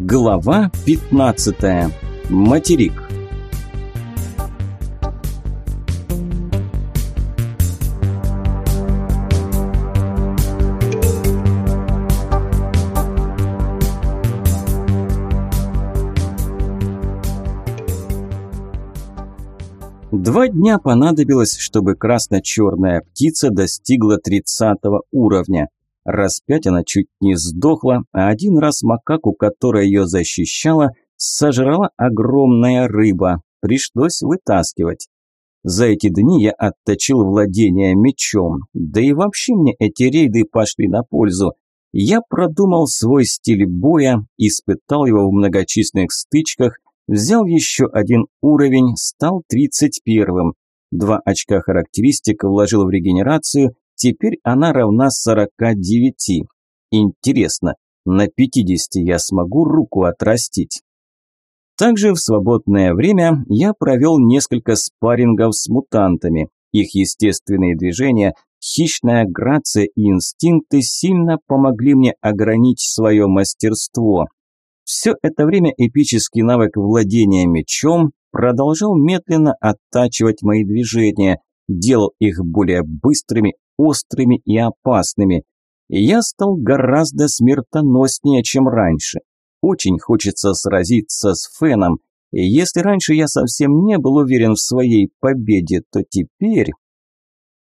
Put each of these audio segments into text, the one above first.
Глава 15. Материк. Два дня понадобилось, чтобы красно-черная птица достигла 30 уровня. Раз пять она чуть не сдохла, а один раз макаку, которая ее защищала, сожрала огромная рыба. Пришлось вытаскивать. За эти дни я отточил владение мечом, да и вообще мне эти рейды пошли на пользу. Я продумал свой стиль боя, испытал его в многочисленных стычках, взял еще один уровень, стал 31-м. Два очка характеристик вложил в регенерацию Теперь она равна 49. Интересно, на 50 я смогу руку отрастить? Также в свободное время я провел несколько спаррингов с мутантами. Их естественные движения, хищная грация и инстинкты сильно помогли мне ограничить свое мастерство. Все это время эпический навык владения мечом продолжал медленно оттачивать мои движения, делал их более быстрыми, острыми и опасными. Я стал гораздо смертоноснее, чем раньше. Очень хочется сразиться с Феном, и если раньше я совсем не был уверен в своей победе, то теперь...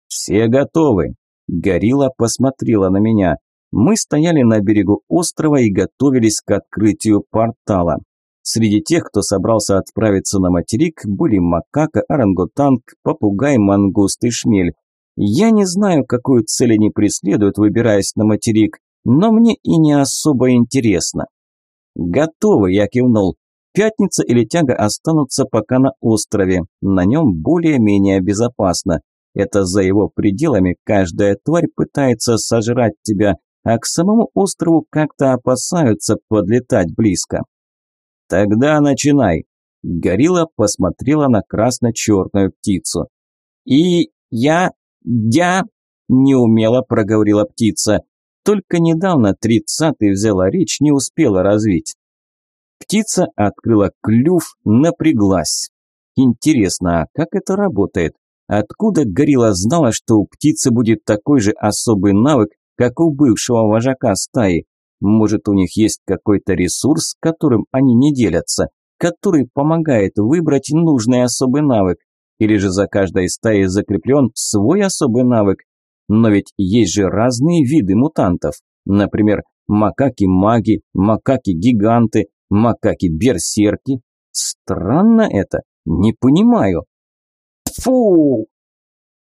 «Все готовы!» Горилла посмотрела на меня. Мы стояли на берегу острова и готовились к открытию портала. Среди тех, кто собрался отправиться на материк, были макака, орангутанг, попугай, мангуст и шмель. Я не знаю, какую цель они преследуют, выбираясь на материк, но мне и не особо интересно. Готовы, я кивнул. Пятница или тяга останутся пока на острове. На нем более-менее безопасно. Это за его пределами каждая тварь пытается сожрать тебя, а к самому острову как-то опасаются подлетать близко. Тогда начинай. Горилла посмотрела на красно-черную птицу. И я «Я...» – неумело проговорила птица. Только недавно тридцатый взяла речь, не успела развить. Птица открыла клюв, напряглась. Интересно, а как это работает? Откуда горилла знала, что у птицы будет такой же особый навык, как у бывшего вожака стаи? Может, у них есть какой-то ресурс, которым они не делятся, который помогает выбрать нужный особый навык? Или же за каждой стаей закреплен свой особый навык? Но ведь есть же разные виды мутантов. Например, макаки-маги, макаки-гиганты, макаки-берсерки. Странно это, не понимаю. Фу!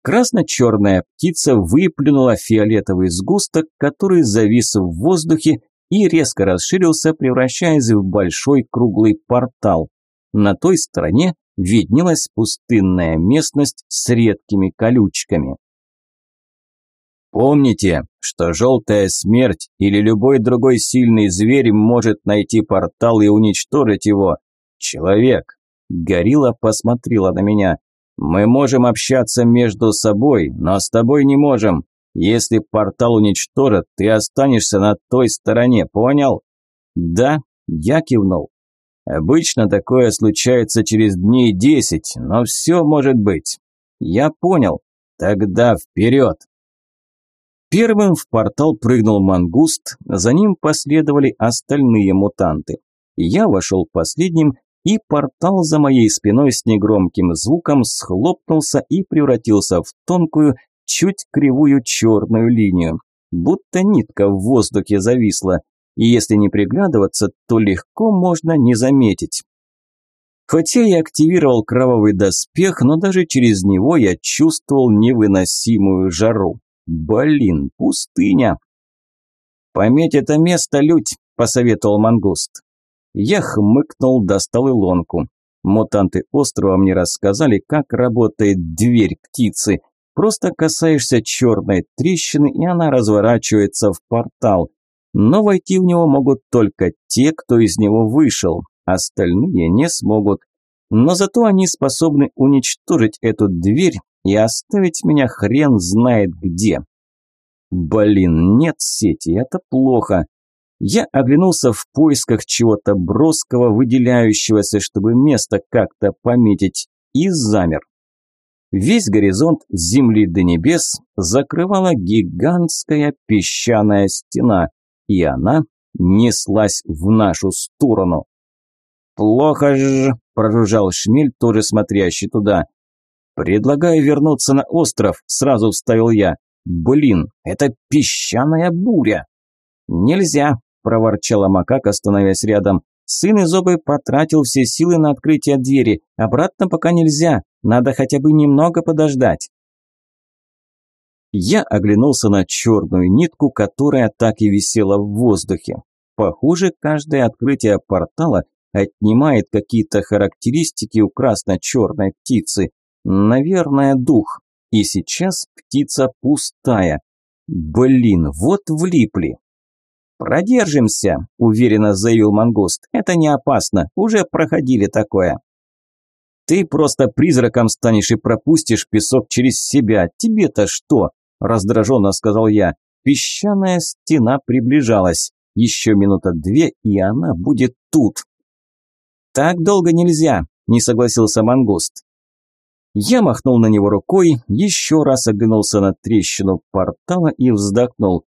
Красно-черная птица выплюнула фиолетовый сгусток, который завис в воздухе и резко расширился, превращаясь в большой круглый портал. На той стороне виднелась пустынная местность с редкими колючками. Помните, что желтая смерть или любой другой сильный зверь может найти портал и уничтожить его. Человек. Горилла посмотрела на меня. Мы можем общаться между собой, но с тобой не можем. Если портал уничтожат, ты останешься на той стороне, понял? Да, я кивнул. Обычно такое случается через дней десять, но все может быть. Я понял. Тогда вперед. Первым в портал прыгнул мангуст, за ним последовали остальные мутанты. Я вошел последним, и портал за моей спиной с негромким звуком схлопнулся и превратился в тонкую, чуть кривую черную линию. Будто нитка в воздухе зависла и если не приглядываться, то легко можно не заметить. Хотя я активировал кровавый доспех, но даже через него я чувствовал невыносимую жару. Блин, пустыня. «Пометь это место, Людь», – посоветовал мангуст. Я хмыкнул, достал илонку. Мутанты острова мне рассказали, как работает дверь птицы. Просто касаешься черной трещины, и она разворачивается в портал но войти в него могут только те, кто из него вышел, остальные не смогут. Но зато они способны уничтожить эту дверь и оставить меня хрен знает где. Блин, нет сети, это плохо. Я оглянулся в поисках чего-то броского, выделяющегося, чтобы место как-то пометить, и замер. Весь горизонт земли до небес закрывала гигантская песчаная стена, и она неслась в нашу сторону. «Плохо же!» – проружал Шмель, тоже смотрящий туда. «Предлагаю вернуться на остров», – сразу вставил я. «Блин, это песчаная буря!» «Нельзя!» – проворчала макака, становясь рядом. «Сын Изобы потратил все силы на открытие двери. Обратно пока нельзя. Надо хотя бы немного подождать». Я оглянулся на черную нитку, которая так и висела в воздухе. Похоже, каждое открытие портала отнимает какие-то характеристики у красно-черной птицы. Наверное, дух. И сейчас птица пустая. Блин, вот влипли. «Продержимся», – уверенно заявил мангуст. «Это не опасно, уже проходили такое». «Ты просто призраком станешь и пропустишь песок через себя. Тебе-то что?» – раздраженно сказал я. Песчаная стена приближалась. Еще минута две, и она будет тут. «Так долго нельзя», – не согласился мангуст. Я махнул на него рукой, еще раз оглянулся на трещину портала и вздохнул.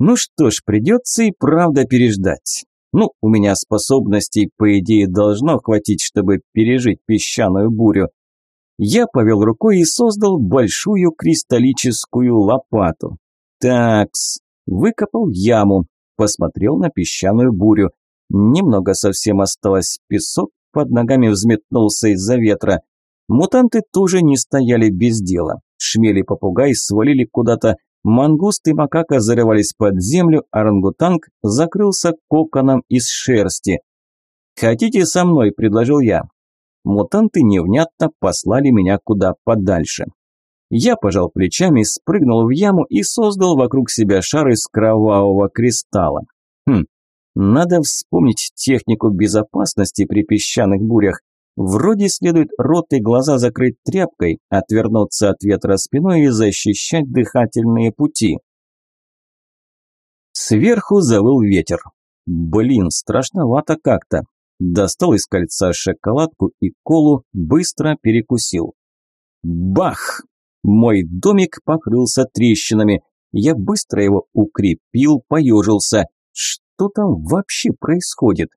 Ну что ж, придется и правда переждать. Ну, у меня способностей, по идее, должно хватить, чтобы пережить песчаную бурю. Я повел рукой и создал большую кристаллическую лопату. Такс, выкопал яму, посмотрел на песчаную бурю. Немного совсем осталось песок, под ногами взметнулся из-за ветра. Мутанты тоже не стояли без дела. Шмели попугай свалили куда-то, Мангуст и макака зарывались под землю, а рангутанг закрылся коконом из шерсти. «Хотите со мной?» – предложил я. Мутанты невнятно послали меня куда подальше. Я пожал плечами, спрыгнул в яму и создал вокруг себя шар из кровавого кристалла. Хм, надо вспомнить технику безопасности при песчаных бурях. Вроде следует рот и глаза закрыть тряпкой, отвернуться от ветра спиной и защищать дыхательные пути. Сверху завыл ветер. Блин, страшновато как-то. Достал из кольца шоколадку и колу, быстро перекусил. Бах! Мой домик покрылся трещинами. Я быстро его укрепил, поежился. Что там вообще происходит?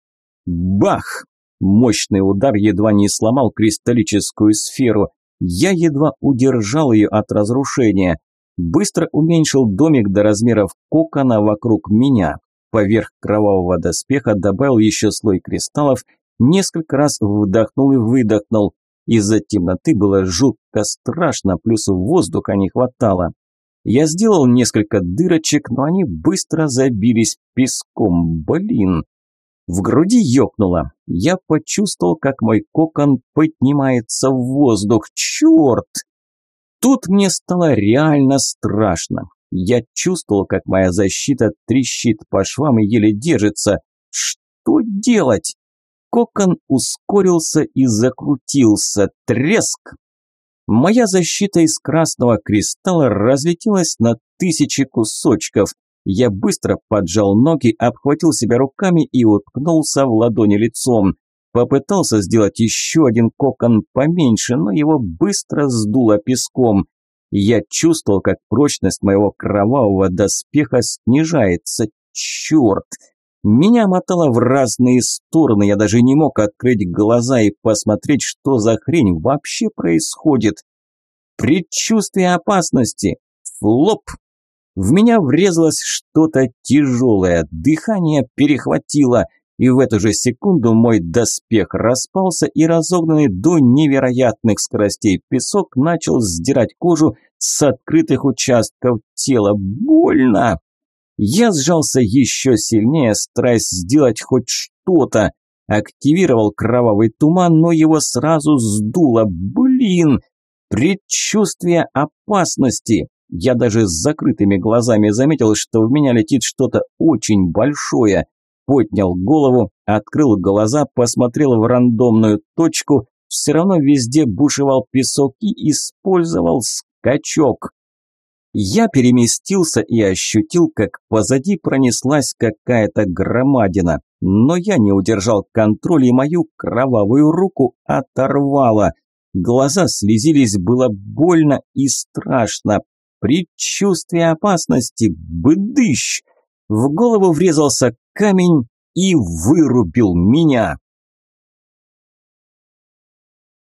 Бах! Мощный удар едва не сломал кристаллическую сферу. Я едва удержал ее от разрушения. Быстро уменьшил домик до размеров кокона вокруг меня. Поверх кровавого доспеха добавил еще слой кристаллов, несколько раз вдохнул и выдохнул. Из-за темноты было жутко страшно, плюс воздуха не хватало. Я сделал несколько дырочек, но они быстро забились песком. Блин, в груди ёкнуло. Я почувствовал, как мой кокон поднимается в воздух. Черт! Тут мне стало реально страшно. Я чувствовал, как моя защита трещит по швам и еле держится. Что делать? Кокон ускорился и закрутился. Треск! Моя защита из красного кристалла разлетелась на тысячи кусочков. Я быстро поджал ноги, обхватил себя руками и уткнулся в ладони лицом. Попытался сделать еще один кокон поменьше, но его быстро сдуло песком. Я чувствовал, как прочность моего кровавого доспеха снижается. Черт! Меня мотало в разные стороны, я даже не мог открыть глаза и посмотреть, что за хрень вообще происходит. Предчувствие опасности. Флоп! В меня врезалось что-то тяжелое, дыхание перехватило, и в эту же секунду мой доспех распался и разогнанный до невероятных скоростей песок начал сдирать кожу с открытых участков тела. Больно! Я сжался еще сильнее, стараясь сделать хоть что-то. Активировал кровавый туман, но его сразу сдуло. Блин! Предчувствие опасности! Я даже с закрытыми глазами заметил, что в меня летит что-то очень большое. Поднял голову, открыл глаза, посмотрел в рандомную точку. Все равно везде бушевал песок и использовал скачок. Я переместился и ощутил, как позади пронеслась какая-то громадина, но я не удержал контроль и мою кровавую руку оторвало. Глаза слезились, было больно и страшно. Предчувствие опасности, быдыщ! В голову врезался камень и вырубил меня.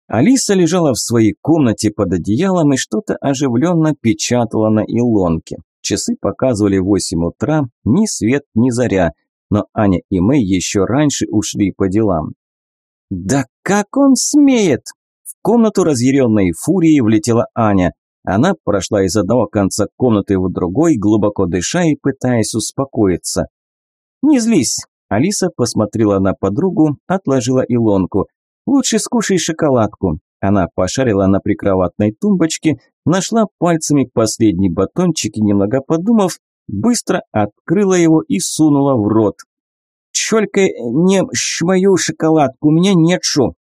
Алиса лежала в своей комнате под одеялом и что-то оживленно печатала на илонке. Часы показывали восемь утра, ни свет, ни заря, но Аня и Мэй еще раньше ушли по делам. «Да как он смеет!» В комнату разъяренной фурией влетела Аня. Она прошла из одного конца комнаты в другой, глубоко дыша и пытаясь успокоиться. «Не злись!» Алиса посмотрела на подругу, отложила илонку – Лучше скушай шоколадку. Она пошарила на прикроватной тумбочке, нашла пальцами последний батончик и, немного подумав, быстро открыла его и сунула в рот. «Чолько не мою шоколадку, у меня нет шо».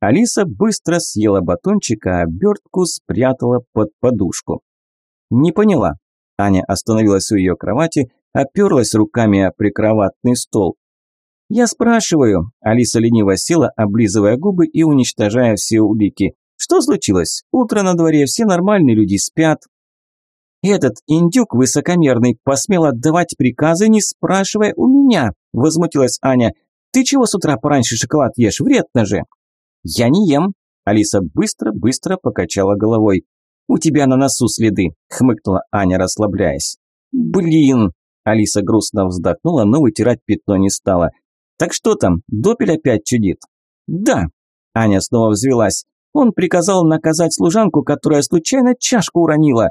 Алиса быстро съела батончик, а обертку спрятала под подушку. «Не поняла». Аня остановилась у ее кровати, оперлась руками о прикроватный стол. «Я спрашиваю», – Алиса лениво села, облизывая губы и уничтожая все улики. «Что случилось? Утро на дворе, все нормальные люди спят». «Этот индюк высокомерный посмел отдавать приказы, не спрашивая у меня», – возмутилась Аня. «Ты чего с утра пораньше шоколад ешь? Вредно же». «Я не ем», – Алиса быстро-быстро покачала головой. «У тебя на носу следы», – хмыкнула Аня, расслабляясь. «Блин», – Алиса грустно вздохнула, но вытирать пятно не стала. Так что там, Допель опять чудит? Да. Аня снова взвелась. Он приказал наказать служанку, которая случайно чашку уронила.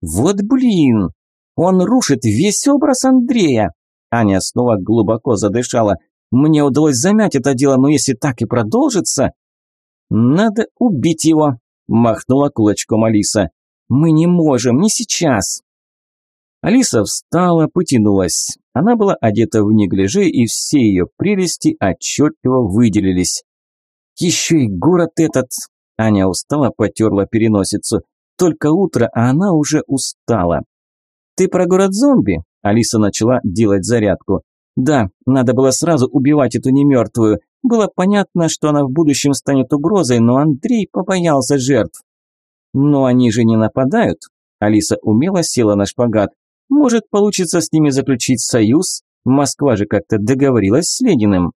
Вот блин. Он рушит весь образ Андрея. Аня снова глубоко задышала. Мне удалось замять это дело, но если так и продолжится... Надо убить его, махнула кулачком Алиса. Мы не можем, не сейчас. Алиса встала, потянулась. Она была одета в неглиже, и все ее прелести отчетливо выделились. «Еще и город этот!» Аня устала, потерла переносицу. «Только утро, а она уже устала». «Ты про город зомби?» Алиса начала делать зарядку. «Да, надо было сразу убивать эту немертвую. Было понятно, что она в будущем станет угрозой, но Андрей побоялся жертв». «Но они же не нападают?» Алиса умело села на шпагат. Может, получится с ними заключить союз? Москва же как-то договорилась с Лениным.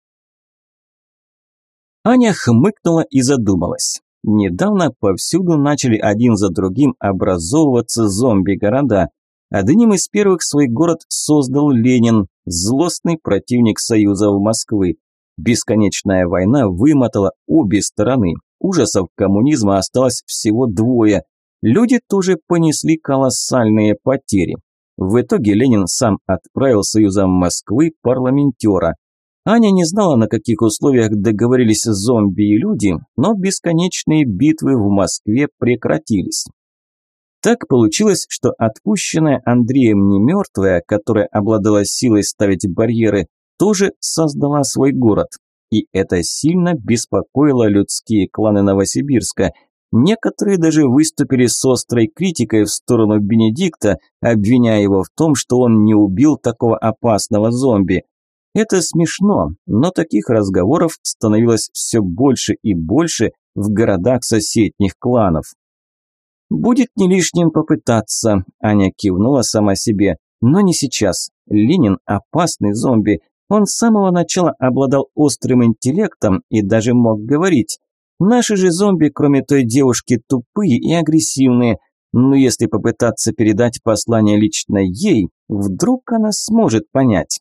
Аня хмыкнула и задумалась. Недавно повсюду начали один за другим образовываться зомби-города. Одним из первых свой город создал Ленин, злостный противник Союза в Москвы. Бесконечная война вымотала обе стороны. Ужасов коммунизма осталось всего двое. Люди тоже понесли колоссальные потери. В итоге Ленин сам отправил Союзом Москвы парламентера. Аня не знала, на каких условиях договорились зомби и люди, но бесконечные битвы в Москве прекратились. Так получилось, что отпущенная Андреем не мертвая, которая обладала силой ставить барьеры, тоже создала свой город. И это сильно беспокоило людские кланы Новосибирска – Некоторые даже выступили с острой критикой в сторону Бенедикта, обвиняя его в том, что он не убил такого опасного зомби. Это смешно, но таких разговоров становилось все больше и больше в городах соседних кланов. «Будет не лишним попытаться», – Аня кивнула сама себе. «Но не сейчас. Ленин – опасный зомби. Он с самого начала обладал острым интеллектом и даже мог говорить. Наши же зомби, кроме той девушки, тупые и агрессивные. Но если попытаться передать послание лично ей, вдруг она сможет понять.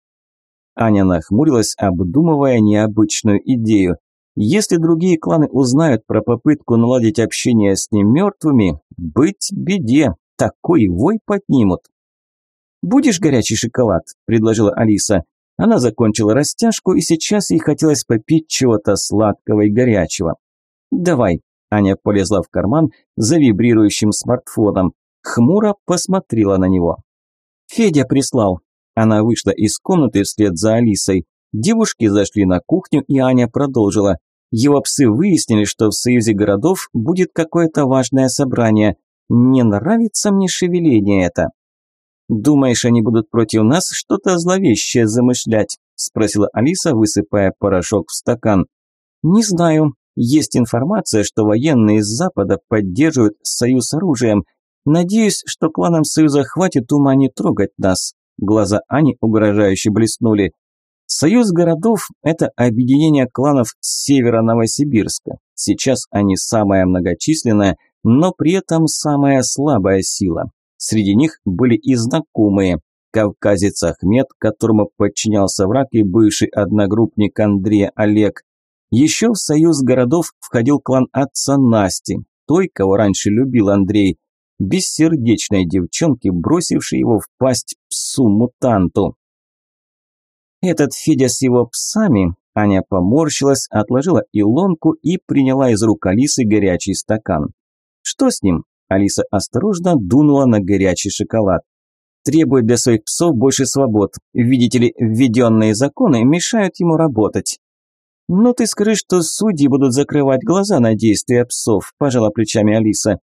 Аня нахмурилась, обдумывая необычную идею. Если другие кланы узнают про попытку наладить общение с немертвыми, быть беде, такой вой поднимут. «Будешь горячий шоколад?» – предложила Алиса. Она закончила растяжку, и сейчас ей хотелось попить чего-то сладкого и горячего. «Давай». Аня полезла в карман за вибрирующим смартфоном. Хмуро посмотрела на него. Федя прислал. Она вышла из комнаты вслед за Алисой. Девушки зашли на кухню, и Аня продолжила. Его псы выяснили, что в Союзе городов будет какое-то важное собрание. Не нравится мне шевеление это. «Думаешь, они будут против нас что-то зловещее замышлять?» – спросила Алиса, высыпая порошок в стакан. «Не знаю. Есть информация, что военные из Запада поддерживают союз оружием. Надеюсь, что кланам Союза хватит ума не трогать нас». Глаза Ани угрожающе блеснули. Союз городов – это объединение кланов с севера Новосибирска. Сейчас они самая многочисленная, но при этом самая слабая сила. Среди них были и знакомые. Кавказец Ахмед, которому подчинялся враг и бывший одногруппник Андрея Олег. Еще в союз городов входил клан отца Насти, той, кого раньше любил Андрей, бессердечной девчонки, бросившей его в пасть псу-мутанту. Этот Федя с его псами, Аня поморщилась, отложила илонку и приняла из рук Алисы горячий стакан. Что с ним? Алиса осторожно дунула на горячий шоколад. Требует для своих псов больше свобод. Видите ли, введенные законы мешают ему работать. «Ну ты скажи, что судьи будут закрывать глаза на действия псов», – пожала плечами Алиса.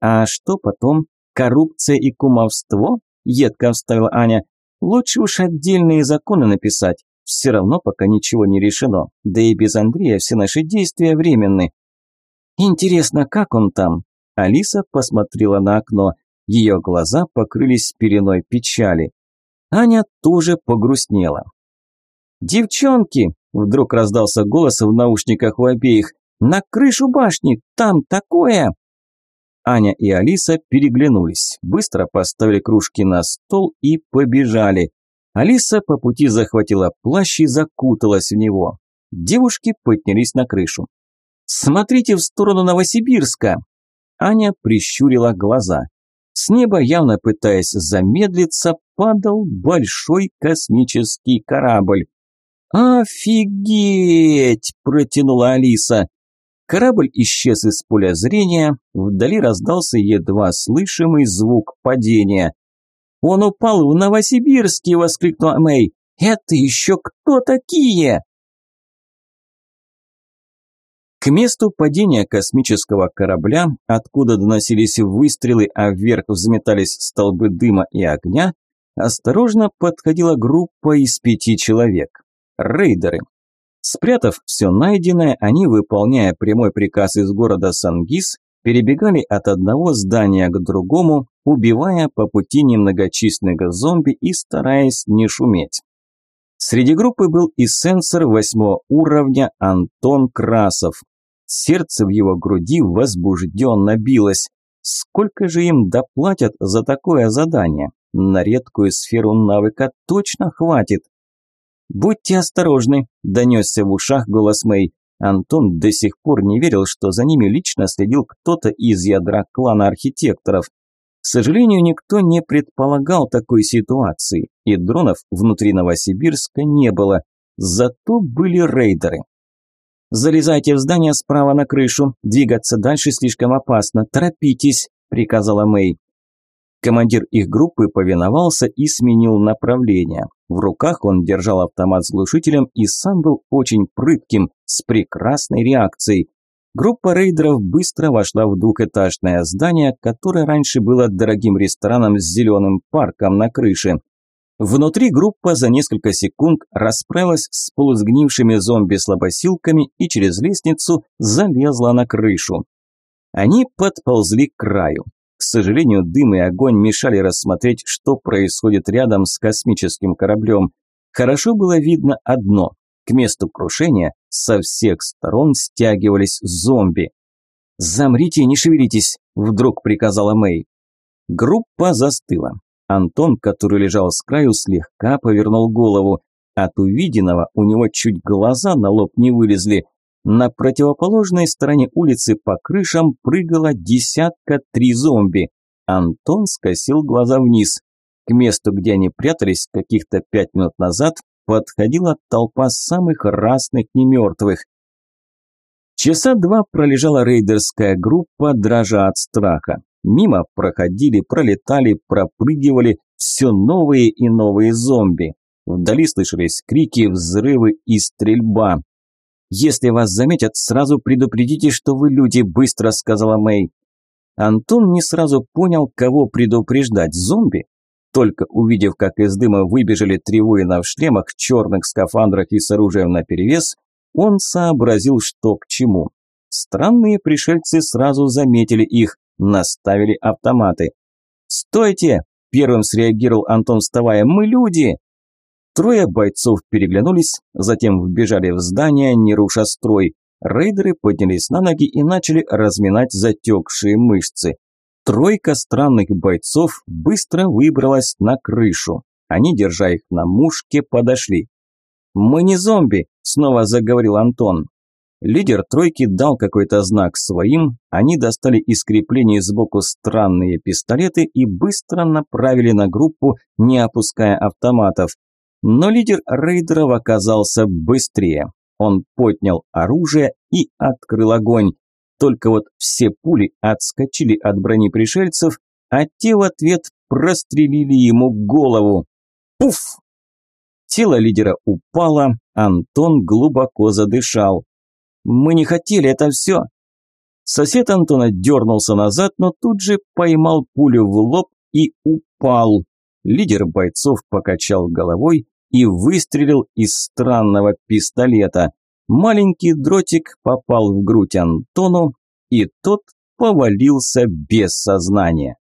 «А что потом? Коррупция и кумовство?» – едко вставила Аня. «Лучше уж отдельные законы написать. Все равно пока ничего не решено. Да и без Андрея все наши действия временны». «Интересно, как он там?» Алиса посмотрела на окно. Ее глаза покрылись пеленой печали. Аня тоже погрустнела. «Девчонки!» – вдруг раздался голос в наушниках у обеих. «На крышу башни! Там такое!» Аня и Алиса переглянулись, быстро поставили кружки на стол и побежали. Алиса по пути захватила плащ и закуталась в него. Девушки поднялись на крышу. «Смотрите в сторону Новосибирска!» Аня прищурила глаза. С неба, явно пытаясь замедлиться, падал большой космический корабль. «Офигеть!» – протянула Алиса. Корабль исчез из поля зрения, вдали раздался едва слышимый звук падения. «Он упал в Новосибирске!» – воскликнула Мэй. «Это еще кто такие?» К месту падения космического корабля, откуда доносились выстрелы, а вверх взметались столбы дыма и огня, осторожно подходила группа из пяти человек. Рейдеры. Спрятав все найденное, они, выполняя прямой приказ из города Сангис, перебегали от одного здания к другому, убивая по пути немногочисленных зомби и стараясь не шуметь. Среди группы был и сенсор восьмого уровня Антон Красов, Сердце в его груди возбужденно билось. Сколько же им доплатят за такое задание? На редкую сферу навыка точно хватит. «Будьте осторожны», – донесся в ушах голос Мэй. Антон до сих пор не верил, что за ними лично следил кто-то из ядра клана архитекторов. К сожалению, никто не предполагал такой ситуации, и дронов внутри Новосибирска не было. Зато были рейдеры. «Залезайте в здание справа на крышу. Двигаться дальше слишком опасно. Торопитесь», – приказала Мэй. Командир их группы повиновался и сменил направление. В руках он держал автомат с глушителем и сам был очень прытким, с прекрасной реакцией. Группа рейдеров быстро вошла в двухэтажное здание, которое раньше было дорогим рестораном с зеленым парком на крыше. Внутри группа за несколько секунд расправилась с полусгнившими зомби-слабосилками и через лестницу залезла на крышу. Они подползли к краю. К сожалению, дым и огонь мешали рассмотреть, что происходит рядом с космическим кораблем. Хорошо было видно одно. К месту крушения со всех сторон стягивались зомби. «Замрите и не шевелитесь», – вдруг приказала Мэй. Группа застыла. Антон, который лежал с краю, слегка повернул голову. От увиденного у него чуть глаза на лоб не вылезли. На противоположной стороне улицы по крышам прыгало десятка три зомби. Антон скосил глаза вниз. К месту, где они прятались каких-то пять минут назад, подходила толпа самых разных немертвых. Часа два пролежала рейдерская группа, дрожа от страха. Мимо проходили, пролетали, пропрыгивали все новые и новые зомби. Вдали слышались крики, взрывы и стрельба. «Если вас заметят, сразу предупредите, что вы люди», – быстро сказала Мэй. Антон не сразу понял, кого предупреждать – зомби. Только увидев, как из дыма выбежали три воина в шлемах, черных скафандрах и с оружием наперевес, он сообразил, что к чему. Странные пришельцы сразу заметили их, наставили автоматы. «Стойте!» – первым среагировал Антон, вставая. «Мы люди!» Трое бойцов переглянулись, затем вбежали в здание, не руша строй. Рейдеры поднялись на ноги и начали разминать затекшие мышцы. Тройка странных бойцов быстро выбралась на крышу. Они, держа их на мушке, подошли. «Мы не зомби», – снова заговорил Антон. Лидер тройки дал какой-то знак своим, они достали из креплений сбоку странные пистолеты и быстро направили на группу, не опуская автоматов. Но лидер рейдеров оказался быстрее. Он поднял оружие и открыл огонь. Только вот все пули отскочили от брони пришельцев, а те в ответ прострелили ему голову. Пуф! Тело лидера упало, Антон глубоко задышал. «Мы не хотели, это все!» Сосед Антона дернулся назад, но тут же поймал пулю в лоб и упал. Лидер бойцов покачал головой и выстрелил из странного пистолета. Маленький дротик попал в грудь Антону, и тот повалился без сознания.